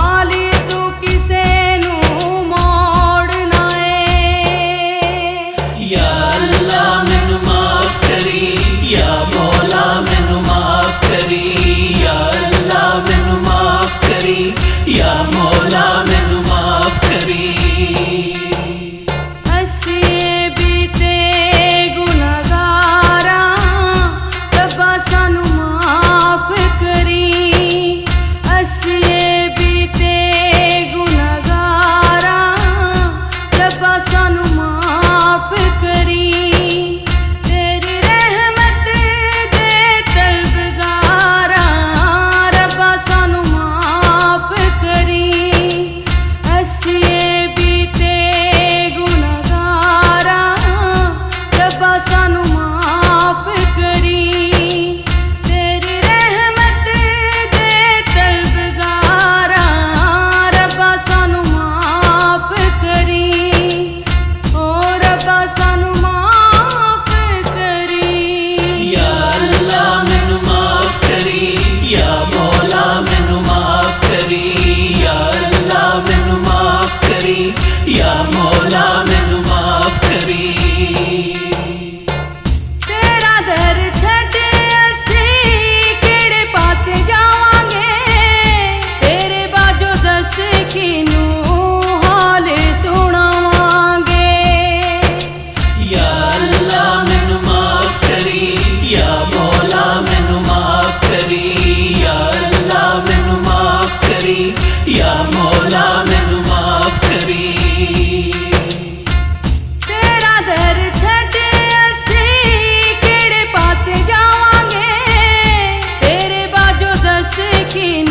عالی مولا مینو معاف کری تیرا در گے تیرے باجو دس کی